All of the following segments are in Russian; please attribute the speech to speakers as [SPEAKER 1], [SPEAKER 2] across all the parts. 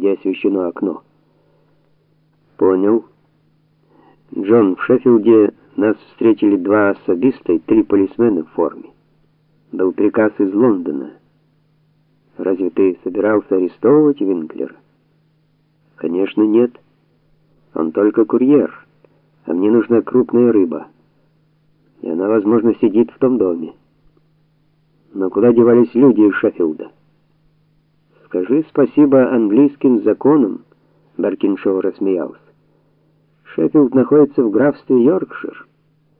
[SPEAKER 1] где освещено окно. Понял. Джон, в Шеффилде нас встретили два особиста и три полисмена в форме. Был приказ из Лондона. Разве ты собирался арестовывать Винклера? Конечно, нет. Он только курьер, а мне нужна крупная рыба. И она, возможно, сидит в том доме. Но куда девались люди из Шеффилда? Скажи спасибо английским законам, Баркиншоу рассмеялся. Шеффилд находится в графстве Йоркшир,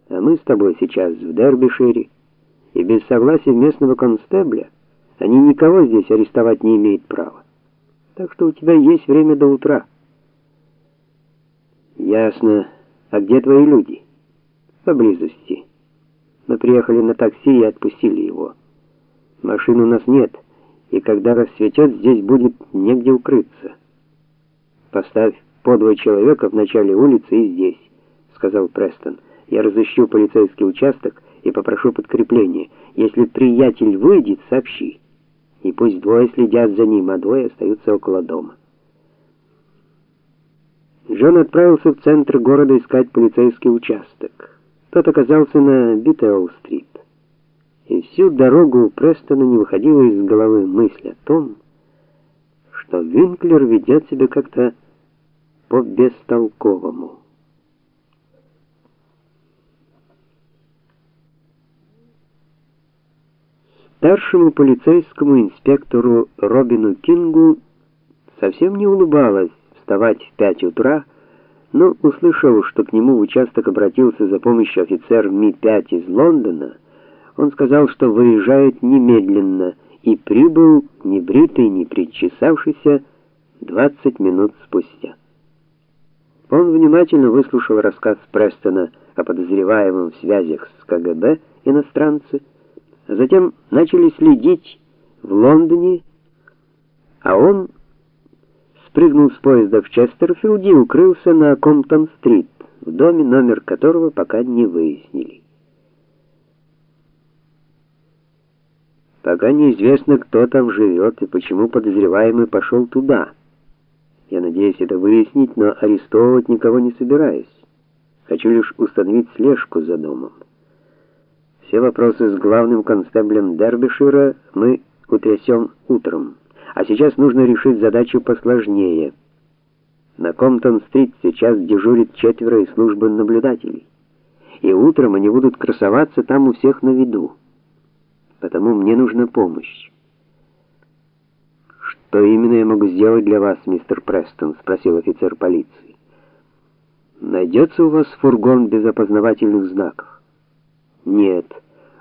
[SPEAKER 1] а мы с тобой сейчас в Дербишире, и без согласия местного констебля они никого здесь арестовать не имеют права. Так что у тебя есть время до утра. Ясно. А где твои люди? Поблизости. Мы приехали на такси и отпустили его. Машин у нас нет, и когда рассветет, здесь будет негде укрыться. Поставь по два человека в начале улицы и здесь, сказал Престон. Я разыщу полицейский участок и попрошу подкрепления. Если приятель выйдет, сообщи и пусть двое следят за ним, а двое остаются около дома. Джон отправился в центр города искать полицейский участок. Тот оказался на Битеол-стрит. И всю дорогу у Престона не выходила из головы мысль о том, что Винклер ведет себя как-то по-бестолковому. Старшему полицейскому инспектору Робину Кингу совсем не улыбалось вставать в пять утра, но услышав, что к нему в участок обратился за помощью офицер Ми-5 из Лондона, он сказал, что выезжает немедленно и прибыл не бритый, не причесавшийся 20 минут спустя. Он внимательно выслушал рассказ Престона о подозреваемом в связях с КГБ иностранце Затем начали следить в Лондоне, а он спрыгнул с поезда в Честерфилде и укрылся на Комптон-стрит, в доме, номер которого пока не выяснили. Пока неизвестно, кто там живет и почему подозреваемый пошел туда. Я надеюсь это выяснить, но арестовывать никого не собираюсь. Хочу лишь установить слежку за домом. Все вопросы с главным констеблем Дербишира мы утрясем утром. А сейчас нужно решить задачу посложнее. На Комптон-стрит сейчас дежурит четверо из службы наблюдателей. И утром они будут красоваться там у всех на виду. Потому мне нужна помощь. Что именно я могу сделать для вас, мистер Престон, спросил офицер полиции. Найдется у вас фургон без опознавательных знаков? Нет.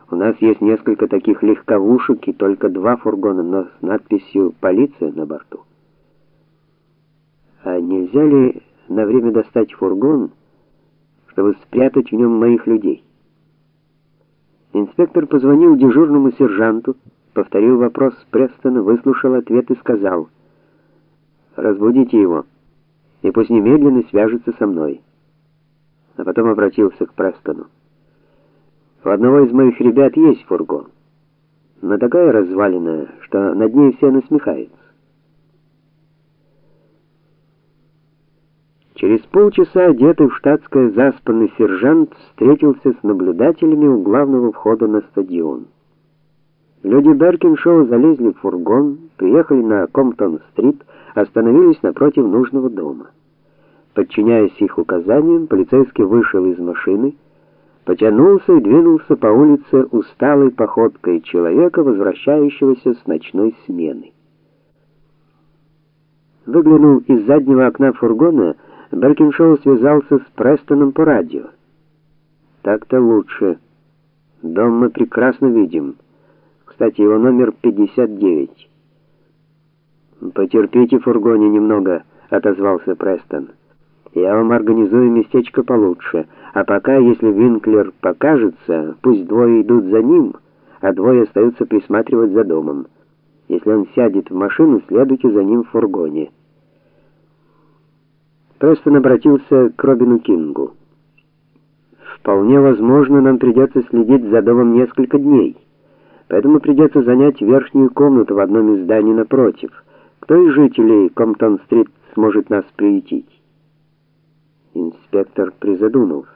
[SPEAKER 1] У нас есть несколько таких легковушек и только два фургона, но с надписью полиция на борту. А нельзя ли на время достать фургон, чтобы спрятать в нем моих людей? Инспектор позвонил дежурному сержанту, повторил вопрос Престона, выслушал ответ и сказал: "Разбудите его, и пусть немедленно свяжется со мной". А потом обратился к Престону. У одного из моих ребят есть фургон. Но такая развалина, что над ней все насмехаются. Полчаса одетый в штатское заспанный сержант встретился с наблюдателями у главного входа на стадион. Люди Беркиншоу залезли в фургон, приехали на Комптон-стрит, остановились напротив нужного дома. Подчиняясь их указаниям, полицейский вышел из машины потянулся и двинулся по улице усталой походкой человека, возвращающегося с ночной смены. Выглянув из заднего окна фургона, Беркиншоу связался с Престоном по радио. Так-то лучше. Дом мы прекрасно видим. Кстати, его номер 59. Потерпите в фургоне немного, отозвался Престон. Я вам организую местечко получше. А пока, если Винклер покажется, пусть двое идут за ним, а двое остаются присматривать за домом. Если он сядет в машину, следуйте за ним в фургоне. Престон обратился к Робину Кингу. Вполне возможно, нам придется следить за домом несколько дней. Поэтому придется занять верхнюю комнату в одном из зданий напротив. Кто из жителей Комптон-стрит сможет нас приютить? Инспектор призадумался.